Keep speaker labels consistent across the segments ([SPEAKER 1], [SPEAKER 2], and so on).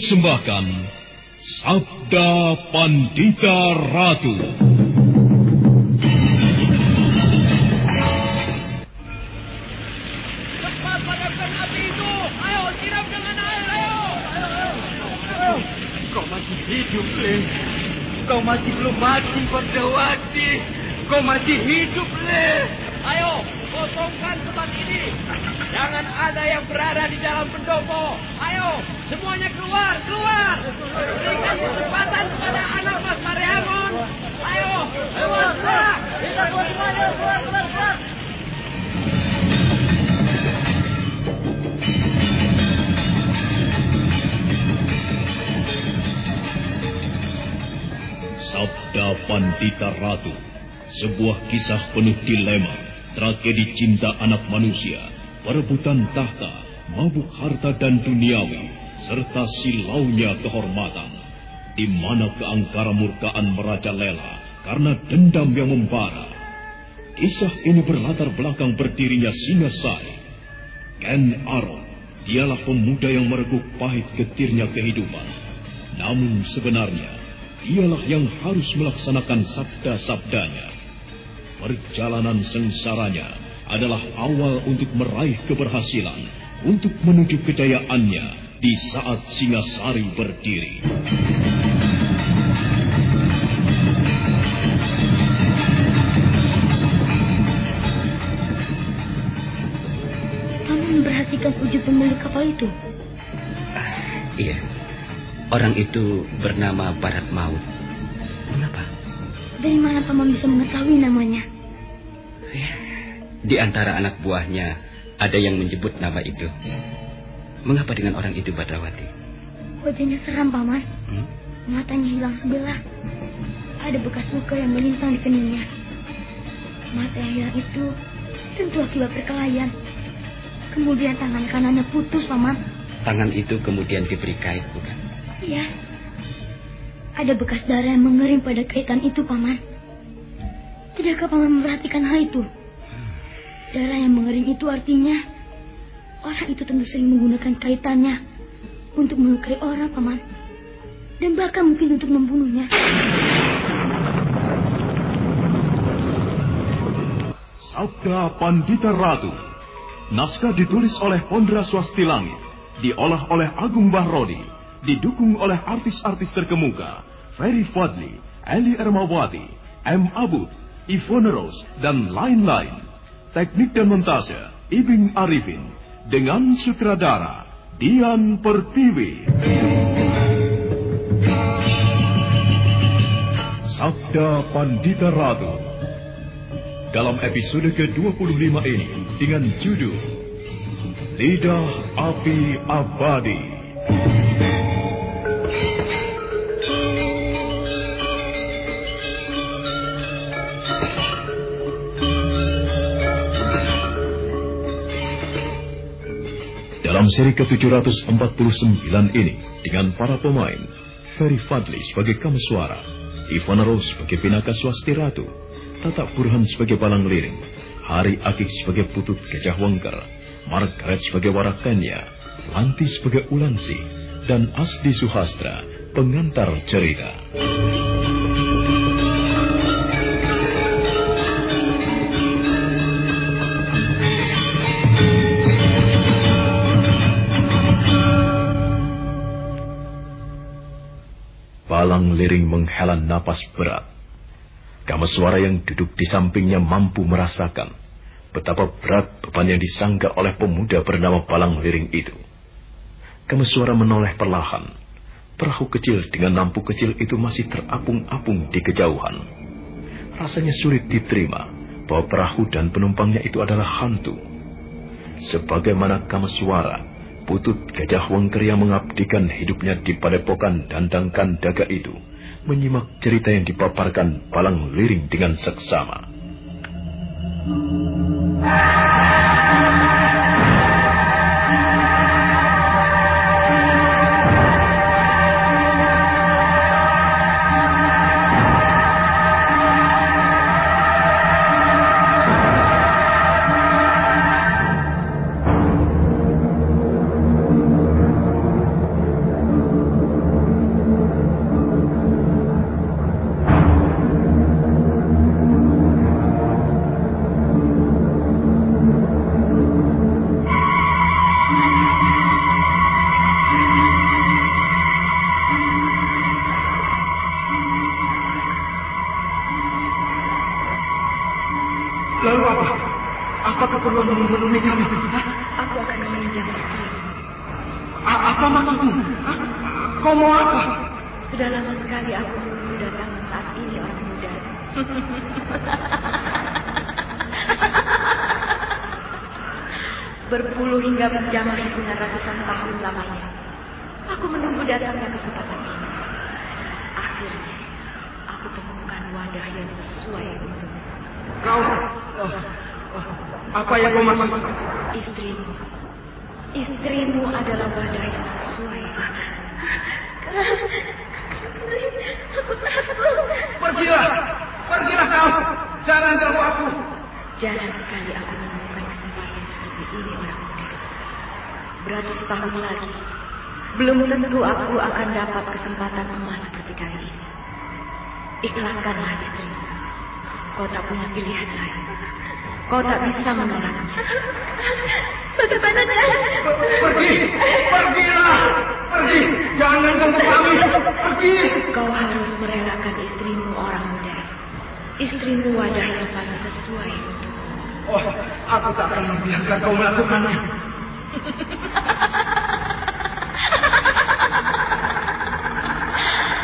[SPEAKER 1] Mempersembahkan Sabda Pandita Ratu.
[SPEAKER 2] Kau masih hidup, Le. Kau masih belum mati, Perdawati. Kau masih hidup, Le.
[SPEAKER 3] Ayo, kosongkan tempat ini. Jangan ada yang berada di dalam pendopo. Ayo, semuanya keluar, keluar. Berikan kesempatan kepada anak Mas Mariamon. Ayo, keluar, keluar. Kita keluar semuanya, keluar, keluar, keluar.
[SPEAKER 1] Sabda Pandita Ratu, sebuah kisah penuh dilema, tragedi cinta anak manusia, perebutan tahta, mabuk harta dan duniawi, serta silaunya kehormatan, di mana keangkara murkaan merajalela karena dendam yang membara. Kisah ini berlatar belakang berdirinya Singasari. Ken Aron, dialah pemuda yang mereguk pahit getirnya kehidupan. Namun sebenarnya, dialah yang harus melaksanakan sabda-sabdanya. Perjalanan sengsaranya adalah awal untuk meraih keberhasilan, untuk menuju kejayaannya di saat Singasari berdiri.
[SPEAKER 4] Paman memperhatikan wujud pemilik kapal itu.
[SPEAKER 5] Iya. Orang itu bernama Barat Maut. Mengapa?
[SPEAKER 4] Dari mana paman bisa mengetahui namanya?
[SPEAKER 5] Di antara anak buahnya ada yang menyebut nama itu. Mengapa dengan orang itu Badrawati?
[SPEAKER 4] Wajahnya seram paman.
[SPEAKER 5] Hmm?
[SPEAKER 4] Matanya hilang sebelah. Ada bekas luka yang melintang di keningnya. Mata yang hilang itu tentu akibat perkelahian. Kemudian tangan kanannya putus, paman.
[SPEAKER 5] Tangan itu kemudian diberi kait, bukan?
[SPEAKER 4] Iya. Ada bekas darah yang mengering pada kaitan itu, paman. Tidakkah paman memperhatikan hal itu? Darah yang mengering itu artinya orang itu tentu sering menggunakan kaitannya untuk melukai orang, paman. Dan bahkan mungkin untuk membunuhnya.
[SPEAKER 1] Sabda Pandita Ratu. Naskah ditulis oleh Pondra Swasti Langit, diolah oleh Agung Bahrodi, didukung oleh artis-artis terkemuka, Ferry Fadli, Eli Ermawati, M. Abud, Ivone Rose, dan lain-lain. Teknik dan montase, Ibing Arifin, dengan sutradara, Dian Pertiwi. Sabda Pandita Ratu dalam episode ke-25 ini dengan judul Lidah Api Abadi. Seri ke-749 ini dengan para pemain Ferry Fadli sebagai Kameswara, Ivana Rose sebagai Pinaka Swasti Ratu, Tatak Burhan sebagai Balang Liring, Hari Akik sebagai Putut Gajah Margaret sebagai Warakanya, Lanti sebagai Ulangsi, dan Asdi Suhastra, pengantar cerita. Balang Liring menghela napas berat. Kameswara yang duduk di sampingnya mampu merasakan betapa berat beban yang disangga oleh pemuda bernama Balang Liring itu. Kameswara menoleh perlahan. Perahu kecil dengan lampu kecil itu masih terapung-apung di kejauhan. Rasanya sulit diterima bahwa perahu dan penumpangnya itu adalah hantu. Sebagaimana Kameswara, putut gajah wengker yang mengabdikan hidupnya di padepokan dandang kandaga itu, menyimak cerita yang dipaparkan Balang Liring dengan seksama.
[SPEAKER 6] Akan meminjam istri.
[SPEAKER 7] A- apa maksudmu? Kau mau apa?
[SPEAKER 6] Sudah lama sekali aku menunggu datang saat ini orang muda. Berpuluh hingga berjam hitungan ratusan tahun lamanya. Aku menunggu datangnya kesempatan ini. Akhirnya, aku temukan wadah yang sesuai.
[SPEAKER 7] Kau... oh, apa yang kau maksud?
[SPEAKER 6] Istrimu. Istrimu adalah wadah yang sesuai. Aku takut.
[SPEAKER 7] Pergilah! Pergilah kau! Jangan ganggu aku!
[SPEAKER 6] Jarang sekali aku menemukan kesempatan seperti ini orang muda. Beratus tahun lagi, belum tentu aku akan dapat kesempatan emas ketika ini. Ikhlaskanlah istrimu. Kau tak punya pilihan lain. Kau tak bisa menolaknya. Bagaimana
[SPEAKER 7] Pergi! Pergilah! Pergi! Jangan ganggu kami! Pergi!
[SPEAKER 6] Kau harus merelakan istrimu orang muda. Istrimu wadah yang paling sesuai untukmu.
[SPEAKER 7] Oh, aku tak akan membiarkan kau melakukannya.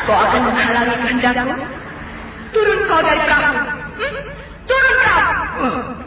[SPEAKER 6] Kau akan menghalangi kehendakku? Turun kau dari perahu. Hmm? Turun kau!
[SPEAKER 8] Aku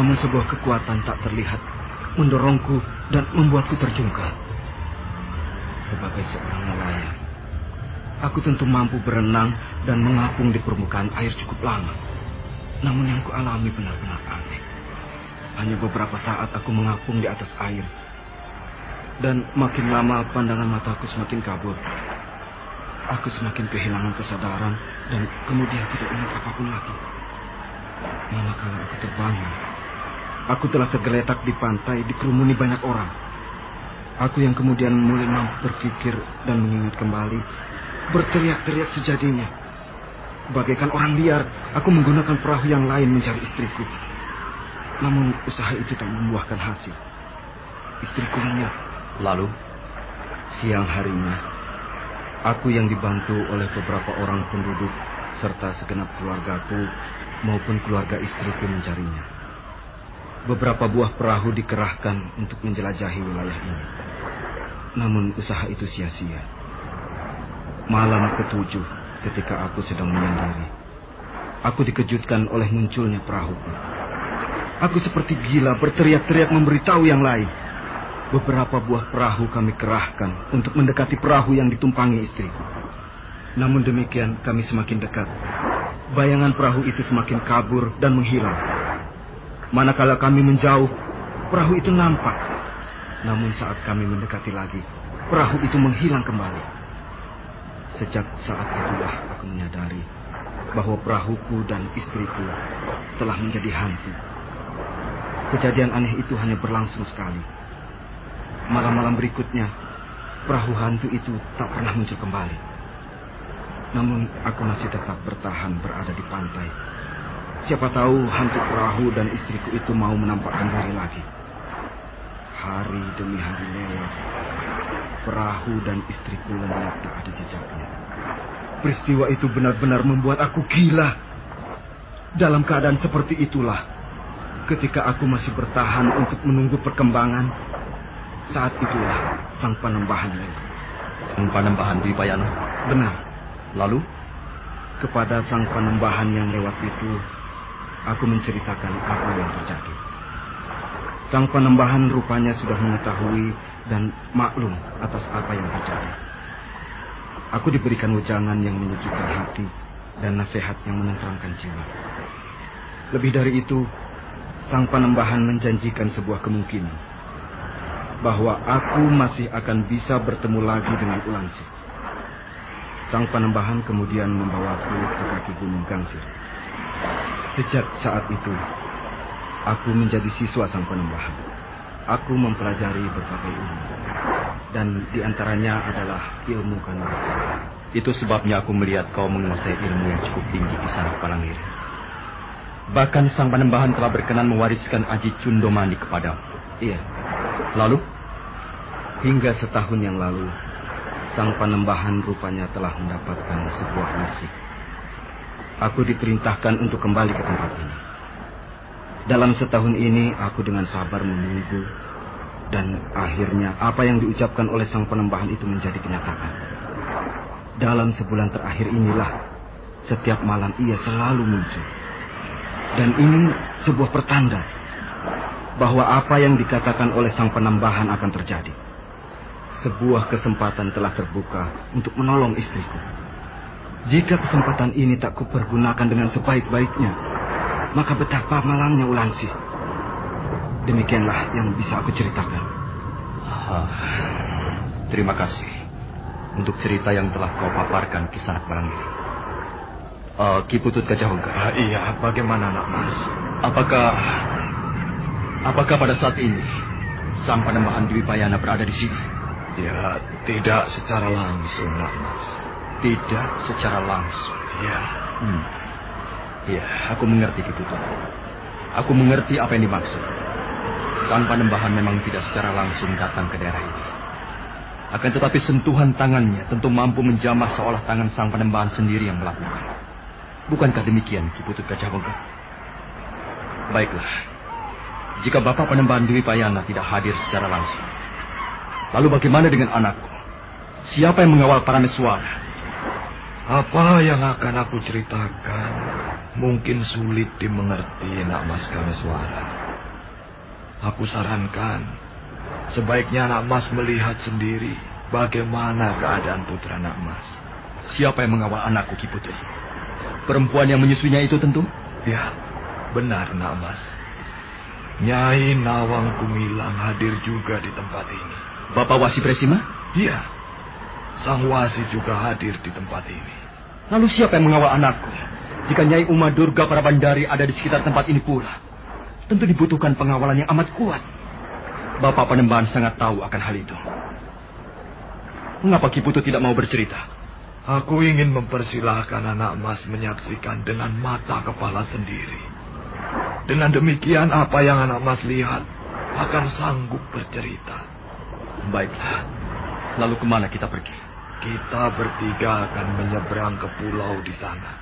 [SPEAKER 8] Namun sebuah kekuatan tak terlihat mendorongku dan membuatku terjungkal. Sebagai seorang nelayan, aku tentu mampu berenang dan mengapung di permukaan air cukup lama. Namun yang kualami benar-benar aneh. Hanya beberapa saat aku mengapung di atas air dan makin lama pandangan mataku semakin kabur. Aku semakin kehilangan kesadaran dan kemudian tidak ingat apa pun lagi. Manakala aku terbangun, aku telah tergeletak di pantai dikerumuni banyak orang. Aku yang kemudian mulai mampu berpikir dan mengingat kembali, berteriak-teriak sejadinya. Bagaikan orang liar, aku menggunakan perahu yang lain mencari istriku. Namun usaha itu tak membuahkan hasil. Istriku lenyap
[SPEAKER 9] Lalu,
[SPEAKER 8] Siang harinya, aku yang dibantu oleh beberapa orang penduduk serta segenap keluargaku maupun keluarga istriku mencarinya. Beberapa buah perahu dikerahkan untuk menjelajahi wilayah ini. Namun usaha itu sia-sia. Malam ketujuh ketika aku sedang menyendiri, aku dikejutkan oleh munculnya perahu. Aku seperti gila berteriak-teriak memberitahu yang lain. Beberapa buah perahu kami kerahkan untuk mendekati perahu yang ditumpangi istriku. Namun demikian kami semakin dekat. Bayangan perahu itu semakin kabur dan menghilang. Manakala kami menjauh, perahu itu nampak. Namun saat kami mendekati lagi, perahu itu menghilang kembali. Sejak saat itulah aku menyadari bahwa perahuku dan istriku telah menjadi hantu. Kejadian aneh itu hanya berlangsung sekali. Malam-malam berikutnya, perahu hantu itu tak pernah muncul kembali. Namun aku masih tetap bertahan berada di pantai. Siapa tahu hantu perahu dan istriku itu mau menampakkan diri lagi. Hari demi hari lewat. Perahu dan istriku lenyap tak ada jejaknya. Peristiwa itu benar-benar membuat aku gila. Dalam keadaan seperti itulah, ketika aku masih bertahan untuk menunggu perkembangan, saat itulah sang penembahan lewat.
[SPEAKER 9] Sang penembahan Dwipayana?
[SPEAKER 8] Benar.
[SPEAKER 9] Lalu?
[SPEAKER 8] Kepada sang penembahan yang lewat itu, aku menceritakan apa yang terjadi. Sang penembahan rupanya sudah mengetahui dan maklum atas apa yang terjadi. Aku diberikan wejangan yang menyejukkan hati dan nasihat yang menenteramkan jiwa. Lebih dari itu, sang penembahan menjanjikan sebuah kemungkinan bahwa aku masih akan bisa bertemu lagi dengan Ulangsi. Sang penembahan kemudian membawaku ke kaki gunung Gangsir. Sejak saat itu, aku menjadi siswa sang penembahan. Aku mempelajari berbagai ilmu. Dan di antaranya adalah ilmu kanuragan.
[SPEAKER 9] Itu sebabnya aku melihat kau menguasai ilmu yang cukup tinggi di sana Palangir. Bahkan sang penembahan telah berkenan mewariskan Aji Cundomani kepadamu.
[SPEAKER 8] Iya.
[SPEAKER 9] Lalu?
[SPEAKER 8] Hingga setahun yang lalu, sang penembahan rupanya telah mendapatkan sebuah nasib. Aku diperintahkan untuk kembali ke tempat ini. Dalam setahun ini, aku dengan sabar menunggu, dan akhirnya apa yang diucapkan oleh sang penembahan itu menjadi kenyataan. Dalam sebulan terakhir inilah, setiap malam ia selalu muncul. Dan ini sebuah pertanda bahwa apa yang dikatakan oleh sang penambahan akan terjadi. Sebuah kesempatan telah terbuka untuk menolong istriku. Jika kesempatan ini tak kupergunakan dengan sebaik-baiknya, maka betapa malangnya Ulansi. Demikianlah yang bisa aku ceritakan.
[SPEAKER 9] Ah, terima kasih untuk cerita yang telah kau paparkan kisah barang ini. Uh, Ki Putut Gajah Hongga.
[SPEAKER 8] Ah, iya, bagaimana nak mas?
[SPEAKER 9] Apakah apakah pada saat ini sang penembahan Dwi Payana berada di sini?
[SPEAKER 8] Ya, tidak secara langsung, nak mas.
[SPEAKER 9] Tidak secara langsung.
[SPEAKER 8] Ya.
[SPEAKER 9] Hmm. Ya, aku mengerti Ki Putut. Aku mengerti apa yang dimaksud. Sang penembahan memang tidak secara langsung datang ke daerah ini. Akan tetapi sentuhan tangannya tentu mampu menjamah seolah tangan sang penembahan sendiri yang melakukan. Bukankah demikian, Ki Putut Gajah Bongga? Baiklah. Jika Bapak penembahan Dewi Payana tidak hadir secara langsung, lalu bagaimana dengan anakku? Siapa yang mengawal para meswara?
[SPEAKER 8] Apa yang akan aku ceritakan mungkin sulit dimengerti nak mas Kameswara. Aku sarankan sebaiknya nak mas melihat sendiri bagaimana keadaan putra nak mas.
[SPEAKER 9] Siapa yang mengawal anakku Ki Putri? Perempuan yang menyusuinya itu tentu?
[SPEAKER 8] Ya, benar nak mas. Nyai Nawang Kumilang hadir juga di tempat ini.
[SPEAKER 9] Bapak Wasi Presima?
[SPEAKER 8] Iya. Sang Wasi juga hadir di tempat ini.
[SPEAKER 9] Lalu siapa yang mengawal anakku? Jika Nyai Uma Durga para bandari ada di sekitar tempat ini pula, tentu dibutuhkan pengawalan yang amat kuat. Bapak Panembahan sangat tahu akan hal itu. Mengapa Ki Putu tidak mau bercerita?
[SPEAKER 8] Aku ingin mempersilahkan anak mas menyaksikan dengan mata kepala sendiri. Dengan demikian apa yang anak mas lihat akan sanggup bercerita.
[SPEAKER 9] Baiklah. Lalu ke mana kita pergi?
[SPEAKER 8] Kita bertiga akan menyeberang ke pulau di sana.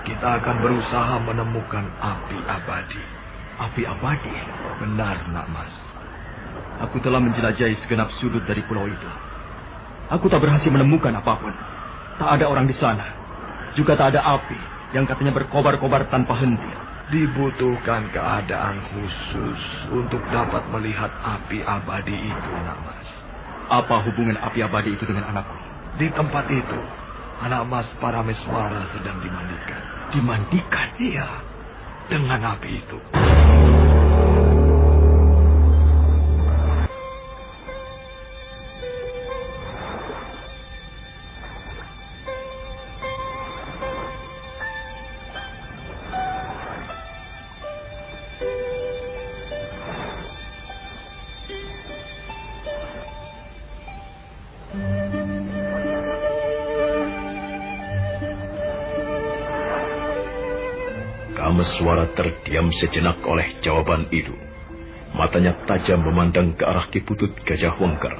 [SPEAKER 8] Kita akan berusaha menemukan api abadi.
[SPEAKER 9] Api abadi?
[SPEAKER 8] Benar, nak mas.
[SPEAKER 9] Aku telah menjelajahi segenap sudut dari pulau itu. Aku tak berhasil menemukan apa pun. Tak ada orang di sana. Juga tak ada api yang katanya berkobar-kobar tanpa henti.
[SPEAKER 8] Dibutuhkan keadaan khusus untuk dapat melihat api abadi itu, nak mas.
[SPEAKER 9] Apa hubungan api abadi itu dengan anakku?
[SPEAKER 8] Di tempat itu, anak mas para meswara sedang dimandikan.
[SPEAKER 9] Dimandikan?
[SPEAKER 8] Iya, dengan api itu.
[SPEAKER 1] Kameswara terdiam sejenak oleh jawaban itu. Matanya tajam memandang ke arah Kiputut Gajah Wengker.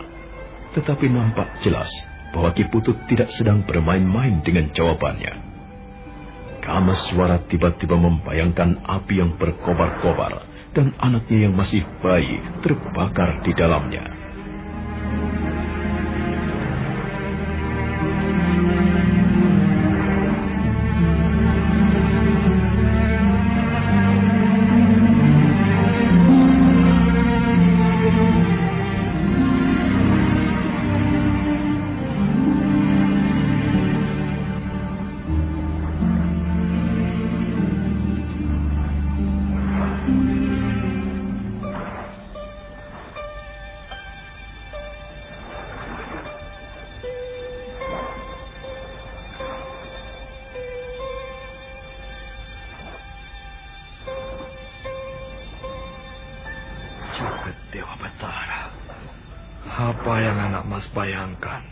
[SPEAKER 1] Tetapi nampak jelas bahwa Kiputut tidak sedang bermain-main dengan jawabannya. Kameswara tiba-tiba membayangkan api yang berkobar-kobar dan anaknya yang masih bayi terbakar di dalamnya.
[SPEAKER 10] Bayangkan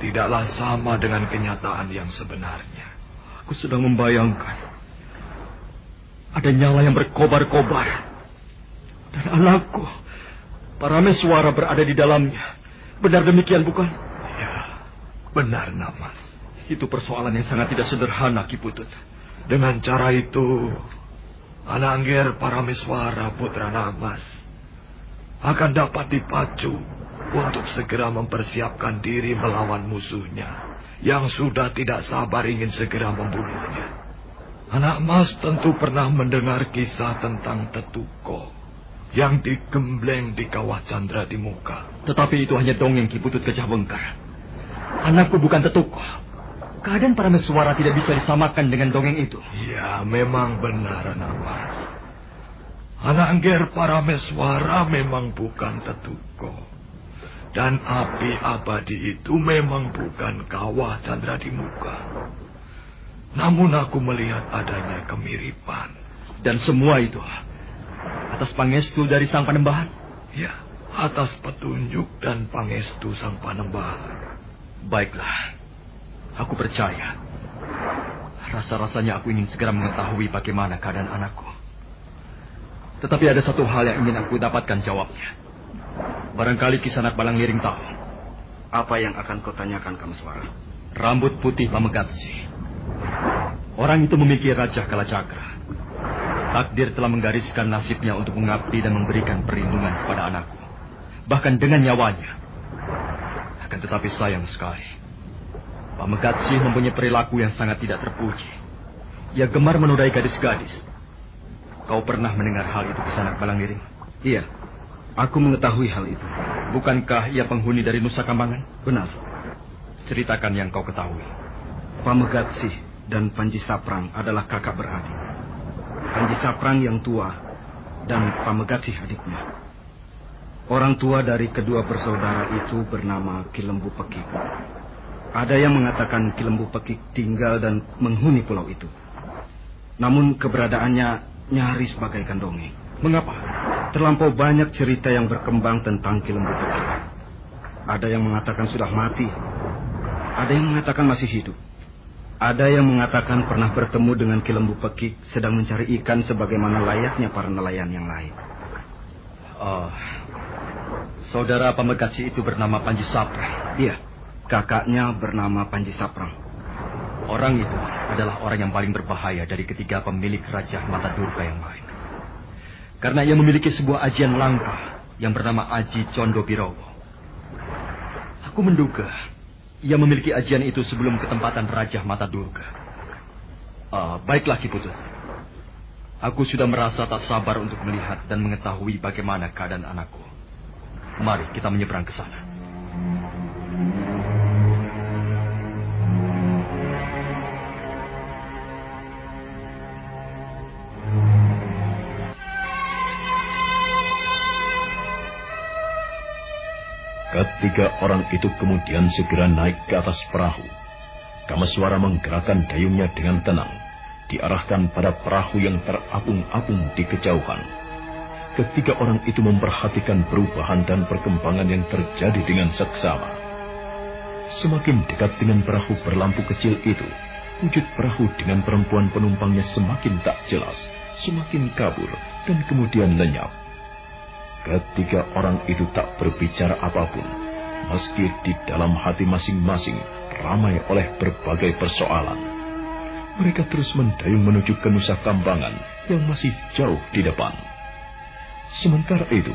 [SPEAKER 10] tidaklah sama dengan kenyataan yang sebenarnya.
[SPEAKER 9] Aku sedang membayangkan ada nyala yang berkobar-kobar dan anakku, para suara berada di dalamnya. Benar demikian bukan?
[SPEAKER 10] Ya, benar Namas.
[SPEAKER 9] Itu persoalan yang sangat tidak sederhana, Kiputut.
[SPEAKER 10] Dengan cara itu, Anangger Parameswara Putra Namas akan dapat dipacu untuk segera mempersiapkan diri melawan musuhnya yang sudah tidak sabar ingin segera membunuhnya. Anak Mas tentu pernah mendengar kisah tentang Tetuko yang digembleng di kawah Chandra di muka.
[SPEAKER 9] Tetapi itu hanya dongeng Kiputut Gajah Bengkar. Anakku bukan Tetuko. Keadaan para mesuara tidak bisa disamakan dengan dongeng itu.
[SPEAKER 10] Ya, memang benar, anak Mas. Anak Angger para meswara memang bukan Tetuko. Dan api abadi itu memang bukan kawah Chandra di muka. Namun aku melihat adanya kemiripan.
[SPEAKER 9] Dan semua itu atas pangestu dari sang panembahan?
[SPEAKER 10] Ya, atas petunjuk dan pangestu sang panembahan.
[SPEAKER 9] Baiklah, aku percaya. Rasa-rasanya aku ingin segera mengetahui bagaimana keadaan anakku. Tetapi ada satu hal yang ingin aku dapatkan jawabnya. Barangkali kisanak balang liring tahu.
[SPEAKER 8] Apa yang akan kau tanyakan, Kameswara?
[SPEAKER 9] Rambut putih Pamegatsi. Orang itu memiliki Raja Kalacakra. Takdir telah menggariskan nasibnya untuk mengabdi dan memberikan perlindungan kepada anakku. Bahkan dengan nyawanya. Akan tetapi sayang sekali. Pamegatsi mempunyai perilaku yang sangat tidak terpuji. Ia gemar menodai gadis-gadis. Kau pernah mendengar hal itu ke sanak Balang Liring?
[SPEAKER 8] Iya, Aku mengetahui hal itu.
[SPEAKER 9] Bukankah ia penghuni dari Nusa Kambangan?
[SPEAKER 8] Benar.
[SPEAKER 9] Ceritakan yang kau ketahui.
[SPEAKER 8] Pamegatsi dan Panji Saprang adalah kakak beradik. Panji Saprang yang tua dan Pamegatsi adiknya. Orang tua dari kedua bersaudara itu bernama Kilembu Pekik. Ada yang mengatakan Kilembu Pekik tinggal dan menghuni pulau itu. Namun keberadaannya nyaris bagaikan dongeng.
[SPEAKER 9] Mengapa?
[SPEAKER 8] Terlampau banyak cerita yang berkembang tentang Kilembu Pekik. Ada yang mengatakan sudah mati. Ada yang mengatakan masih hidup. Ada yang mengatakan pernah bertemu dengan Kilembu Pekik sedang mencari ikan sebagaimana layaknya para nelayan yang lain.
[SPEAKER 9] Oh, saudara pemegasi itu bernama Panji Saprang.
[SPEAKER 8] Iya, kakaknya bernama Panji Saprang.
[SPEAKER 9] Orang itu adalah orang yang paling berbahaya dari ketiga pemilik Raja Mata Durga yang lain. Karena ia memiliki sebuah ajian langka yang bernama Aji Condo Birowo. Aku menduga ia memiliki ajian itu sebelum ketempatan Raja Mata Durga. Uh, baiklah Kiputut. Aku sudah merasa tak sabar untuk melihat dan mengetahui bagaimana keadaan anakku. Mari kita menyeberang ke sana.
[SPEAKER 1] Ketiga orang itu kemudian segera naik ke atas perahu. Kamaswara menggerakkan dayungnya dengan tenang, diarahkan pada perahu yang terapung-apung di kejauhan. Ketiga orang itu memperhatikan perubahan dan perkembangan yang terjadi dengan seksama. Semakin dekat dengan perahu berlampu kecil itu, wujud perahu dengan perempuan penumpangnya semakin tak jelas, semakin kabur, dan kemudian lenyap. Ketiga orang itu tak berbicara apa pun, meski di dalam hati masing-masing ramai oleh berbagai persoalan. Mereka terus mendayung menuju ke Nusa Kambangan yang masih jauh di depan. Sementara itu,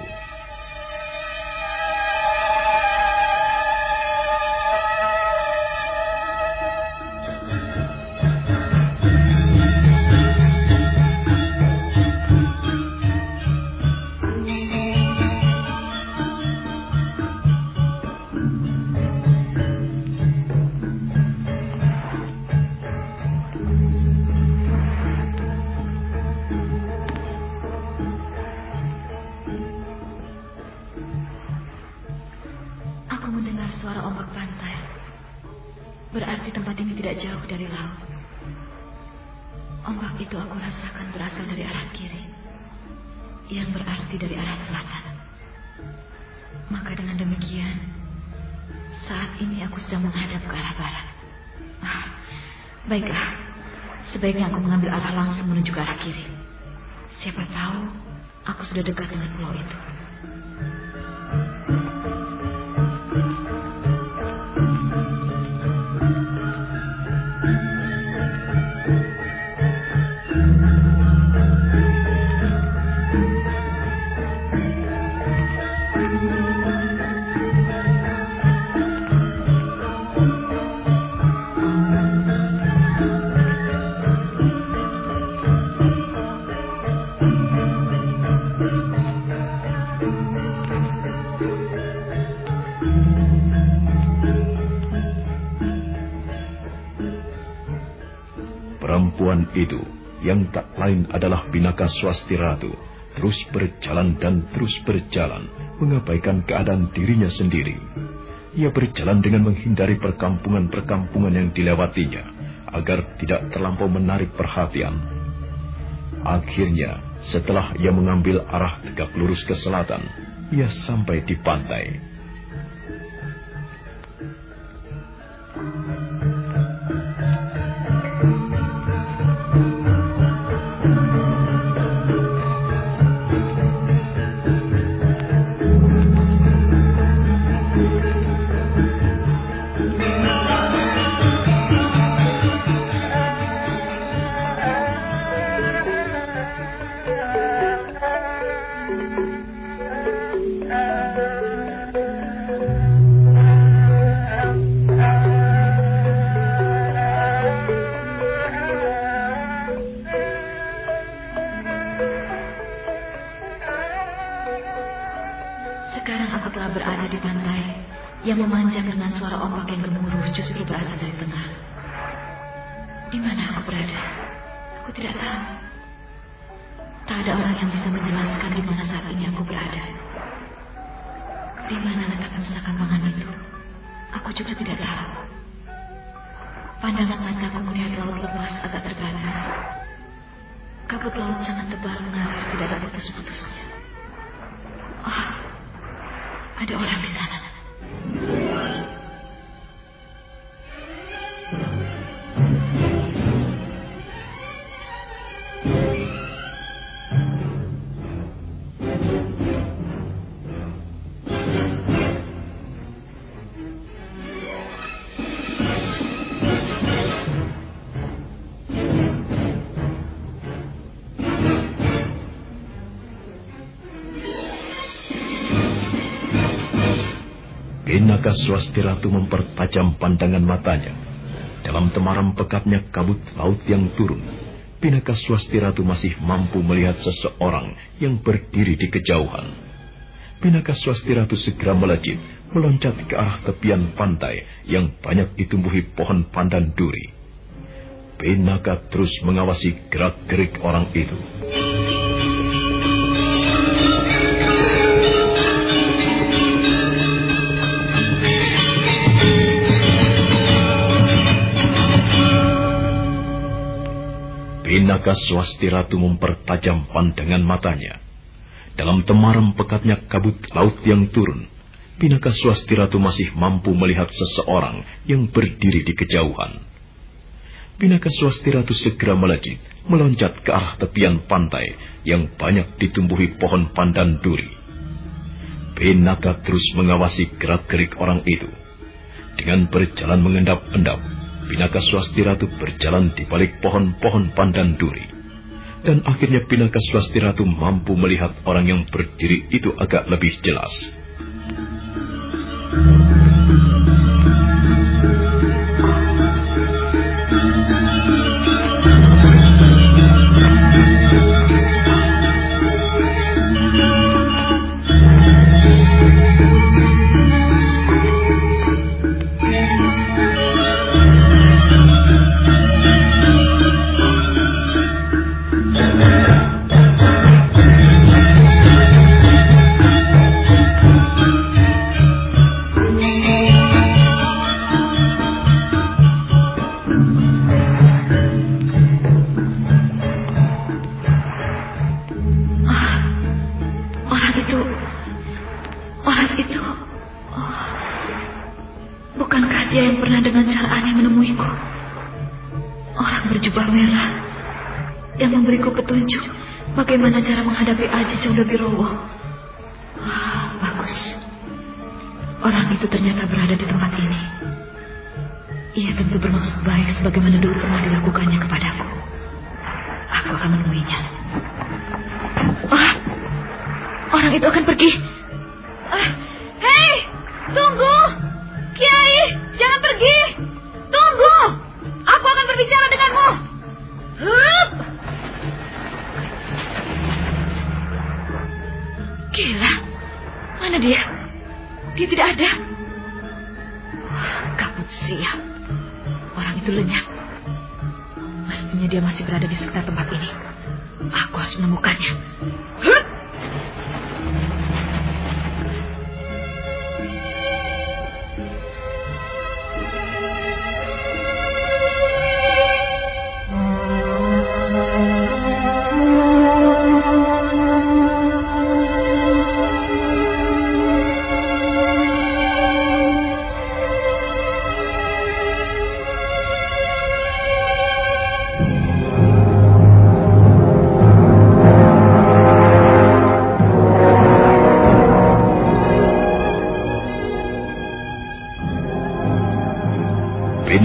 [SPEAKER 6] itu yang
[SPEAKER 1] tak lain adalah Binaka Swasti Ratu terus berjalan dan terus berjalan mengabaikan keadaan dirinya sendiri. Ia berjalan dengan menghindari perkampungan-perkampungan yang dilewatinya agar tidak terlampau menarik perhatian. Akhirnya, setelah ia mengambil arah tegak lurus ke selatan, ia sampai di pantai.
[SPEAKER 6] Telah berada di pantai yang memanjang dengan suara ombak yang gemuruh justru berasal dari tengah. Di mana aku berada? Aku tidak tahu. Tak ada orang yang bisa menjelaskan di mana saat ini aku berada. Di mana letak Nusa Kambangan itu? Aku juga tidak tahu. Pandangan mataku melihat laut lepas agak terbatas. Kabut laut sangat tebal mengalir tidak ada putus-putusnya. Oh, ada orang di sana.
[SPEAKER 1] Pinaka Swasti Ratu mempertajam pandangan matanya. Dalam temaram pekatnya kabut laut yang turun, Pinaka Swasti Ratu masih mampu melihat seseorang yang berdiri di kejauhan. Pinaka Swasti Ratu segera melejit, meloncat ke arah tepian pantai yang banyak ditumbuhi pohon pandan duri. Pinaka terus mengawasi gerak-gerik orang itu. Pinaka Swasti Ratu mempertajam pandangan matanya. Dalam temaram pekatnya kabut laut yang turun, Pinaka Swasti Ratu masih mampu melihat seseorang yang berdiri di kejauhan. Pinaka Swasti Ratu segera melejit, meloncat ke arah tepian pantai yang banyak ditumbuhi pohon pandan duri. Pinaka terus mengawasi gerak-gerik orang itu. Dengan berjalan mengendap-endap, Pinaka Swasti Ratu berjalan di balik pohon-pohon pandan duri. Dan akhirnya Pinaka Swasti Ratu mampu melihat orang yang berdiri itu agak lebih jelas.
[SPEAKER 6] Sebagaimana dulu pernah dilakukannya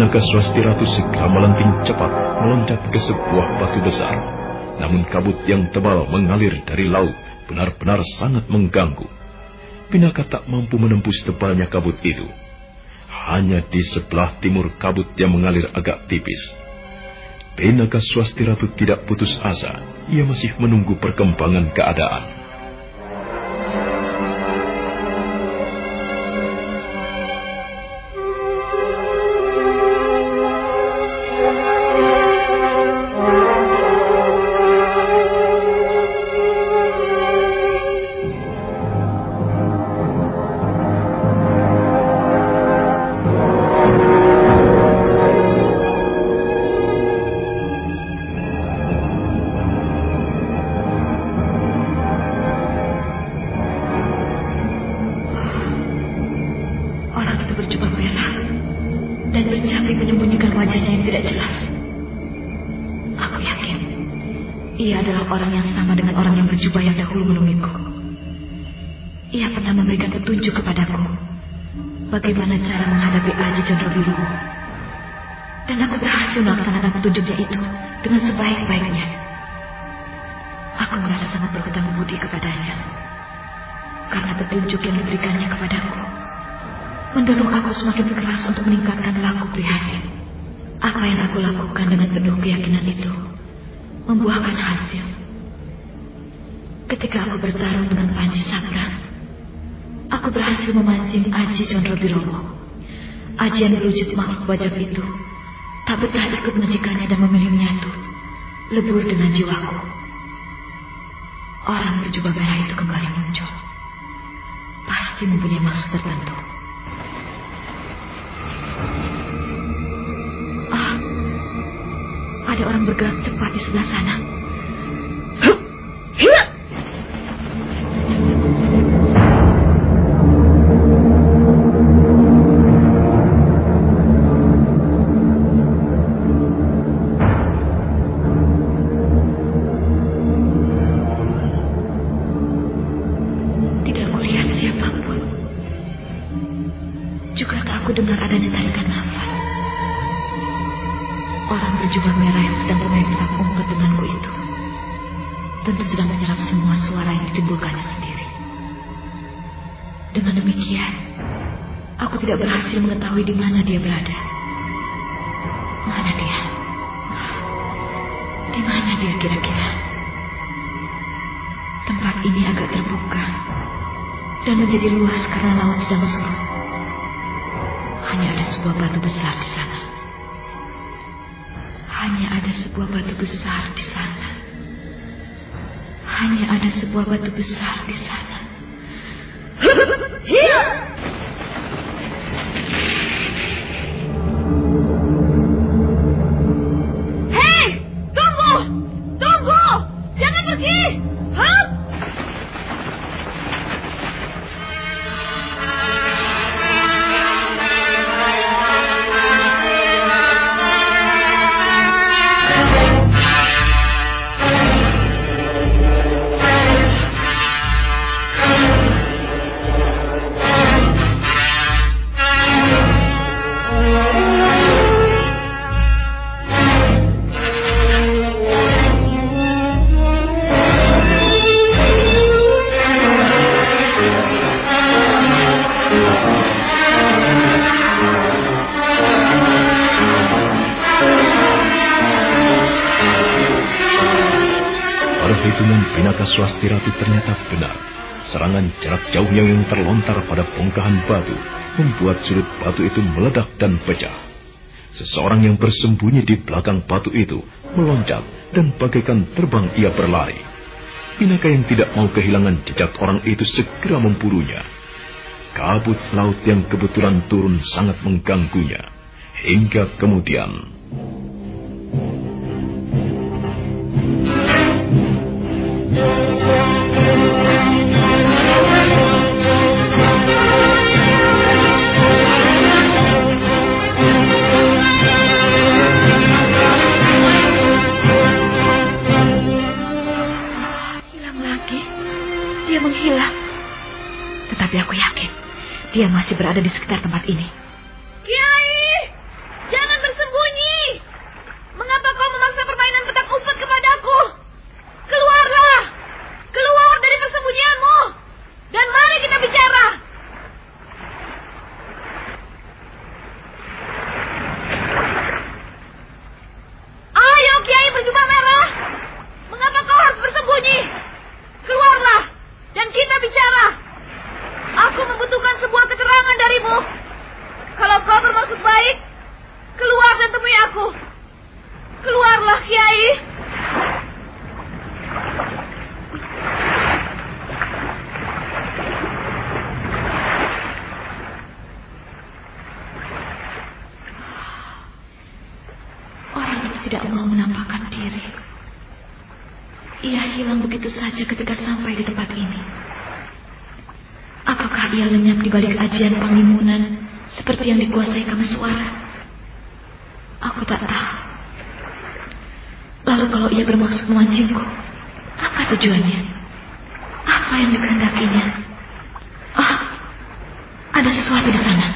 [SPEAKER 6] Pinaka Swasti Ratu segera melenting cepat meloncat ke sebuah batu besar. Namun kabut yang tebal mengalir dari laut benar-benar sangat mengganggu. Pinaka tak mampu menembus tebalnya kabut itu. Hanya di sebelah timur kabut yang mengalir agak tipis. Pinaka Swasti Ratu tidak putus asa. Ia masih menunggu perkembangan keadaan. menghadapi Aji Chandra Biru. Dan aku berhasil
[SPEAKER 1] melaksanakan petunjuknya itu dengan sebaik-baiknya. Aku merasa sangat berhutang budi kepadanya. Karena petunjuk yang diberikannya kepadaku mendorong aku semakin keras untuk meningkatkan laku prihatin. Apa yang aku lakukan dengan penuh keyakinan itu membuahkan hasil. Ketika aku bertarung dengan Panji Sabra, aku berhasil memancing Aji Condro Birobo.
[SPEAKER 6] Ajian berwujud makhluk bajak itu tak betah ikut majikannya dan memilih menyatu, lebur dengan jiwaku. Orang berjubah merah itu kembali muncul. Pasti mempunyai maksud tertentu. Ah, ada orang bergerak cepat di sebelah sana.
[SPEAKER 1] tidak berhasil mengetahui
[SPEAKER 6] di mana dia berada. Mana dia? Di mana dia kira-kira? Tempat ini agak terbuka dan menjadi luas karena laut sedang surut. Hanya ada sebuah batu besar di sana. Hanya ada sebuah batu besar di sana. Hanya ada sebuah batu besar di sana. Here!
[SPEAKER 1] Ternyata benar. Serangan jarak jauh yang terlontar pada bongkahan batu membuat sudut batu itu meledak dan pecah. Seseorang yang bersembunyi di belakang batu itu meloncat dan bagaikan terbang ia berlari. Pinaka yang tidak mau kehilangan jejak orang itu segera memburunya. Kabut laut yang kebetulan turun sangat mengganggunya. Hingga kemudian...
[SPEAKER 6] Menghilang. Tetapi aku yakin dia masih berada di sekitar tempat ini.
[SPEAKER 11] Kiai, jangan bersembunyi. Mengapa kau memaksa permainan petak umpet kepadaku? Keluarlah, keluar dari persembunyianmu, dan mari kita bicara. Ayo Kiai berjubah merah, mengapa kau harus bersembunyi? Keluarlah, dan kita bicara. Aku membutuhkan sebuah keterangan darimu. Kalau kau bermaksud baik, keluar dan temui aku. Keluarlah, Kiai.
[SPEAKER 6] Orang itu tidak mau menampakkan diri. Ia hilang begitu saja ketika sampai di tempat ini. Apakah ia lenyap di balik ajian panglimunan seperti yang dikuasai kami suara? Aku tak tahu. Lalu kalau ia bermaksud memancingku, apa tujuannya? Apa yang dikehendakinya? Ah, ada sesuatu di sana.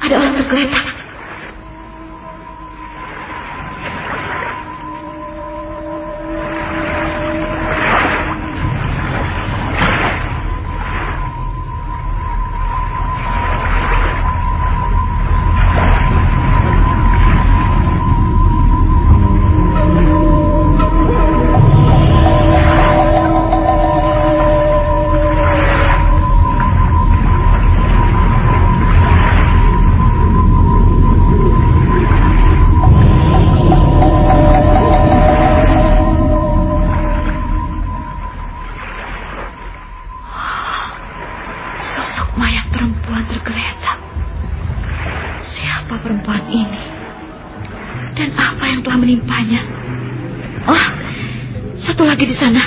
[SPEAKER 6] Ada orang tergeletak. Di sana.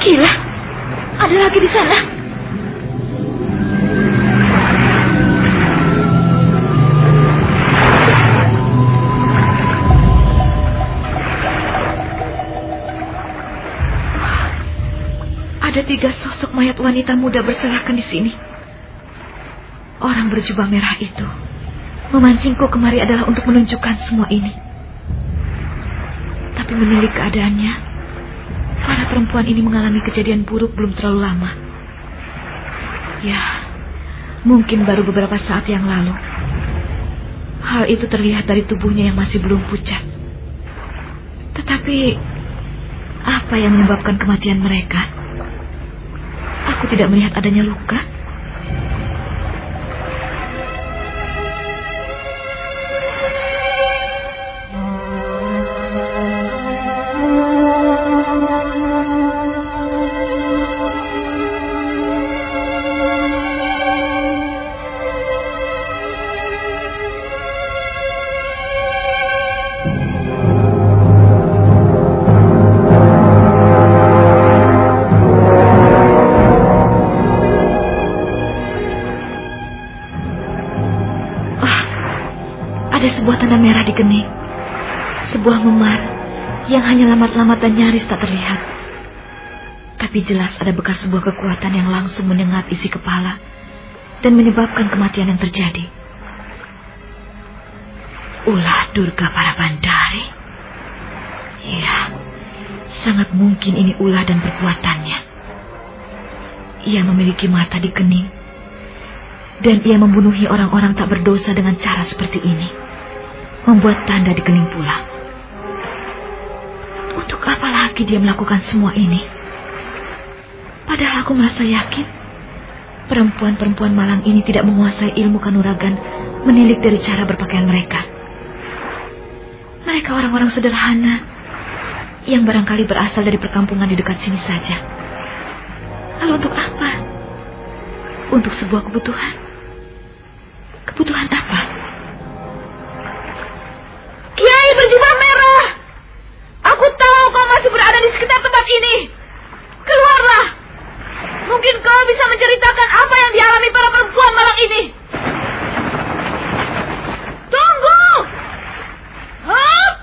[SPEAKER 6] Gila, ada lagi di sana. Ada tiga sosok mayat wanita muda berserakan di sini. Orang berjubah merah itu memancingku kemari adalah untuk menunjukkan semua ini. Tapi menilik keadaannya, para perempuan ini mengalami kejadian buruk belum terlalu lama. Ya, mungkin baru beberapa saat yang lalu. Hal itu terlihat dari tubuhnya yang masih belum pucat. Tetapi, apa yang menyebabkan kematian mereka? Aku tidak melihat adanya luka. Yang hanya lamat-lamat dan nyaris tak terlihat. Tapi jelas ada bekas sebuah kekuatan yang langsung menyengat isi kepala dan menyebabkan kematian yang terjadi. Ulah Durga para bandari. Ya, sangat mungkin ini ulah dan perbuatannya. Ia memiliki mata di kening dan ia membunuhi orang-orang tak berdosa dengan cara seperti ini. Membuat tanda di kening pula. Untuk apa lagi dia melakukan semua ini? Padahal aku merasa yakin perempuan-perempuan malang ini tidak menguasai ilmu kanuragan menilik dari cara berpakaian mereka. Mereka orang-orang sederhana yang barangkali berasal dari perkampungan di dekat sini saja. Lalu untuk apa? Untuk sebuah kebutuhan. Kebutuhan apa?
[SPEAKER 11] Kiai berjubah merah! Aku tahu kau masih berada di sekitar tempat ini. Keluarlah! Mungkin kau bisa menceritakan apa yang dialami para perempuan malang ini. Tunggu! Hop!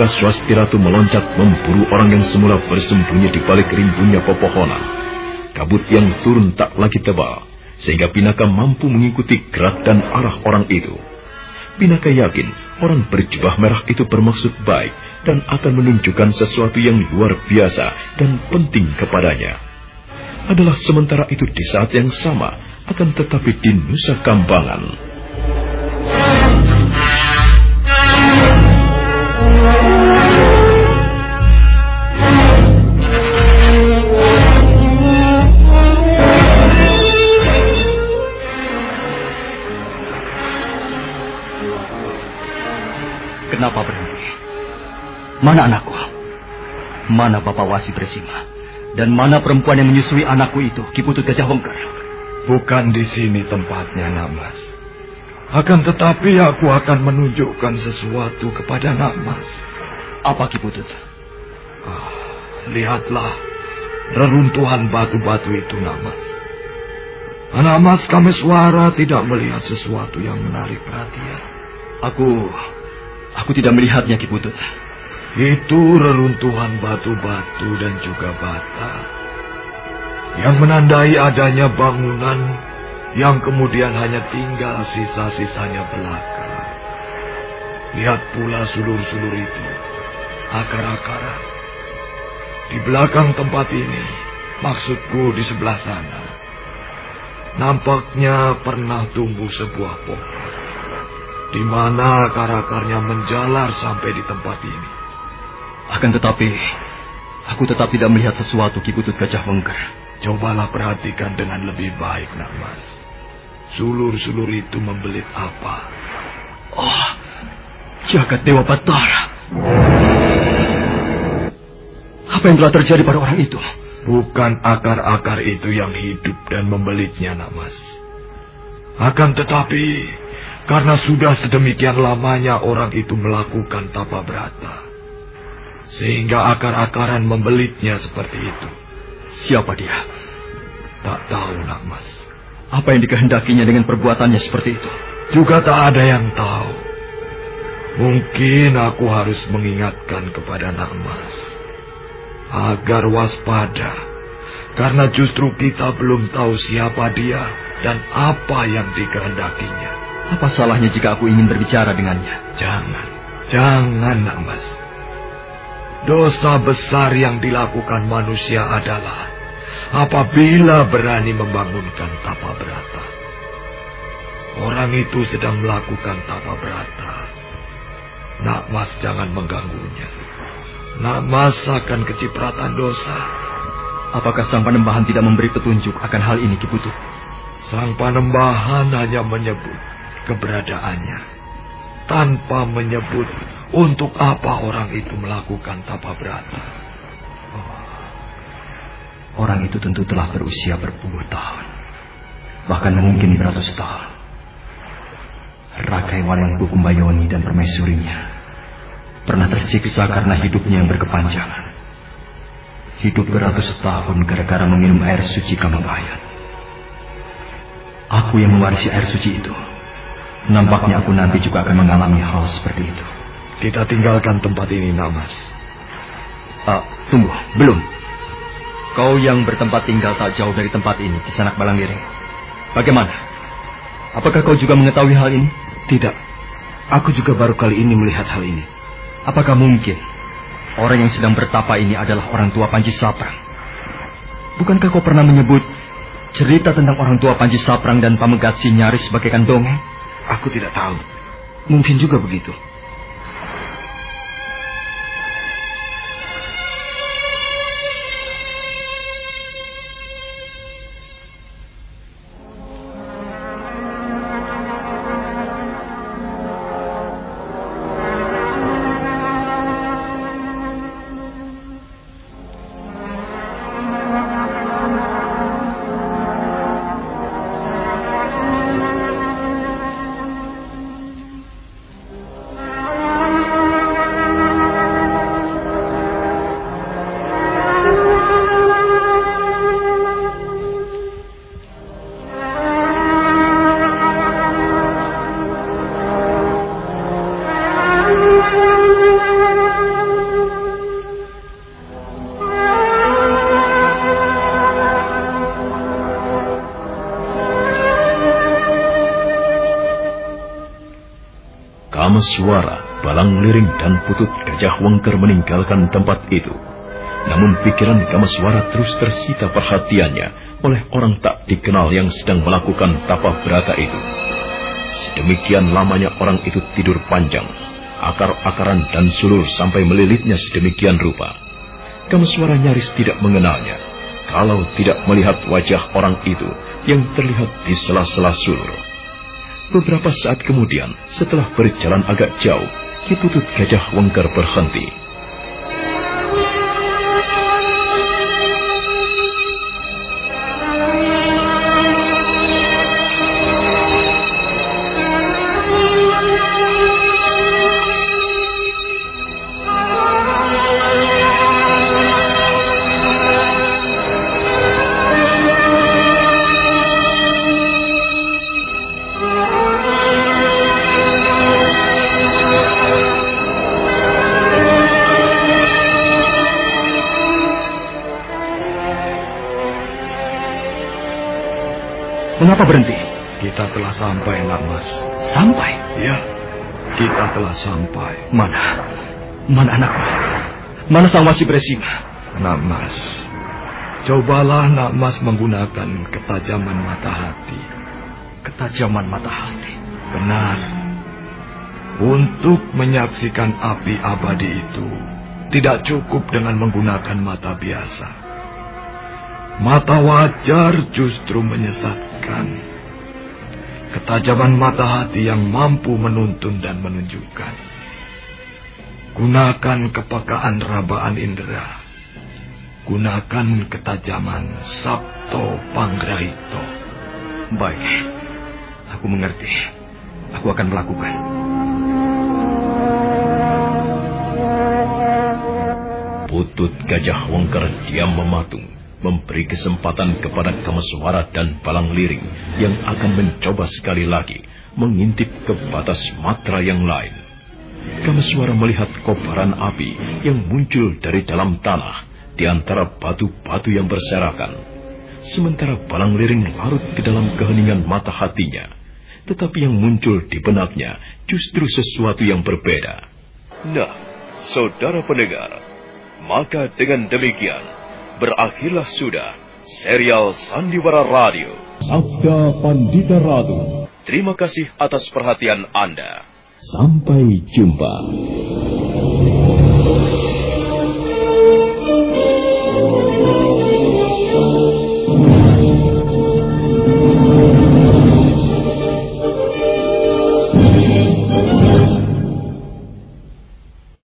[SPEAKER 1] Pinaka swasti ratu meloncat memburu orang yang semula bersembunyi di balik rimbunnya pepohonan. Kabut yang turun tak lagi tebal, sehingga Pinaka mampu mengikuti gerak dan arah orang itu. Pinaka yakin orang berjubah merah itu bermaksud baik dan akan menunjukkan sesuatu yang luar biasa dan penting kepadanya. Adalah sementara itu di saat yang sama, akan tetapi di Nusa Kambangan.
[SPEAKER 9] Kenapa berhenti? Mana anakku? Mana Bapak Wasi Bersima? Dan mana perempuan yang menyusui anakku itu, Kiputut Gajah Wengker?
[SPEAKER 10] Bukan di sini tempatnya, Namas. Akan tetapi aku akan menunjukkan sesuatu kepada Namas.
[SPEAKER 9] Apa Kiputut?
[SPEAKER 10] Ah, lihatlah reruntuhan batu-batu itu, Namas. Namas Kameswara tidak melihat sesuatu yang menarik perhatian.
[SPEAKER 9] Aku Aku tidak melihatnya, Ki Putut.
[SPEAKER 10] Itu reruntuhan batu-batu dan juga bata. Yang menandai adanya bangunan yang kemudian hanya tinggal sisa-sisanya belaka. Lihat pula sulur-sulur itu, akar-akaran. Di belakang tempat ini, maksudku di sebelah sana, nampaknya pernah tumbuh sebuah pohon di mana akar-akarnya menjalar sampai di tempat ini.
[SPEAKER 9] Akan tetapi, aku tetap tidak melihat sesuatu Ki Putut Gajah Wengker.
[SPEAKER 10] Cobalah perhatikan dengan lebih baik, nak mas. Sulur-sulur itu membelit apa?
[SPEAKER 9] Oh, jagat Dewa Batara. Apa yang telah terjadi pada orang itu?
[SPEAKER 10] Bukan akar-akar itu yang hidup dan membelitnya, nak mas. Akan tetapi, karena sudah sedemikian lamanya orang itu melakukan tapa berata. Sehingga akar-akaran membelitnya seperti itu.
[SPEAKER 9] Siapa dia?
[SPEAKER 10] Tak tahu, nak mas.
[SPEAKER 9] Apa yang dikehendakinya dengan perbuatannya seperti itu?
[SPEAKER 10] Juga tak ada yang tahu. Mungkin aku harus mengingatkan kepada nak mas. Agar waspada. Karena justru kita belum tahu siapa dia dan apa yang dikehendakinya.
[SPEAKER 9] Apa salahnya jika aku ingin berbicara dengannya?
[SPEAKER 10] Jangan, jangan, nak mas. Dosa besar yang dilakukan manusia adalah apabila berani membangunkan tapa berata. Orang itu sedang melakukan tapa berata. Nak mas jangan mengganggunya. Nak mas akan kecipratan dosa.
[SPEAKER 9] Apakah sang panembahan tidak memberi petunjuk akan hal ini, Kiputu?
[SPEAKER 10] Sang panembahan hanya menyebut keberadaannya tanpa menyebut untuk apa orang itu melakukan tapa berata.
[SPEAKER 9] Oh. Orang itu tentu telah berusia berpuluh tahun. Bahkan mungkin beratus tahun. Rakai Walang Bukumbayoni dan permaisurinya pernah tersiksa karena hidupnya yang berkepanjangan. Hidup beratus tahun gara-gara meminum air suci Kamabayat. Aku yang mewarisi air suci itu. Nampaknya aku nanti juga akan mengalami hal seperti itu.
[SPEAKER 10] Kita tinggalkan tempat ini, Namas.
[SPEAKER 9] Uh, tunggu, belum. Kau yang bertempat tinggal tak jauh dari tempat ini, di sanak Balanggiring. Bagaimana? Apakah kau juga mengetahui hal ini?
[SPEAKER 8] Tidak. Aku juga baru kali ini melihat hal ini.
[SPEAKER 9] Apakah mungkin orang yang sedang bertapa ini adalah orang tua Panji Saprang? Bukankah kau pernah menyebut cerita tentang orang tua Panji Saprang dan Pamegatsi nyaris bagaikan dongeng?
[SPEAKER 8] Aku tidak tahu. Mungkin juga begitu.
[SPEAKER 1] Suara, balang liring dan putut gajah wengker meninggalkan tempat itu. Namun pikiran Kamaswara terus tersita perhatiannya oleh orang tak dikenal yang sedang melakukan tapa berata itu. Sedemikian lamanya orang itu tidur panjang, akar-akaran dan sulur sampai melilitnya sedemikian rupa. Kamaswara nyaris tidak mengenalnya, kalau tidak melihat wajah orang itu yang terlihat di sela-sela sulur. Beberapa saat kemudian, setelah berjalan agak jauh, Kiputut Gajah Wengker berhenti.
[SPEAKER 9] Mana sang masih beresima?
[SPEAKER 10] Nak Mas, cobalah Nak Mas menggunakan ketajaman mata hati.
[SPEAKER 9] Ketajaman mata hati?
[SPEAKER 10] Benar. Untuk menyaksikan api abadi itu, tidak cukup dengan menggunakan mata biasa. Mata wajar justru menyesatkan ketajaman mata hati yang mampu menuntun dan menunjukkan. Gunakan kepekaan rabaan indera. Gunakan ketajaman Sabto Panggraito.
[SPEAKER 9] Baik, aku mengerti. Aku akan melakukan.
[SPEAKER 1] Putut Gajah Wongker diam mematung memberi kesempatan kepada Kameswara dan Balang Liring yang akan mencoba sekali lagi mengintip ke batas matra yang lain. Kameswara melihat kobaran api yang muncul dari dalam tanah di antara batu-batu yang berserakan. Sementara Balang Liring larut ke dalam keheningan mata hatinya. Tetapi yang muncul di benaknya justru sesuatu yang berbeda.
[SPEAKER 12] Nah, saudara pendengar, maka dengan demikian berakhirlah sudah serial Sandiwara Radio.
[SPEAKER 1] Sabda Pandita Ratu.
[SPEAKER 12] Terima kasih atas perhatian Anda.
[SPEAKER 1] Sampai jumpa.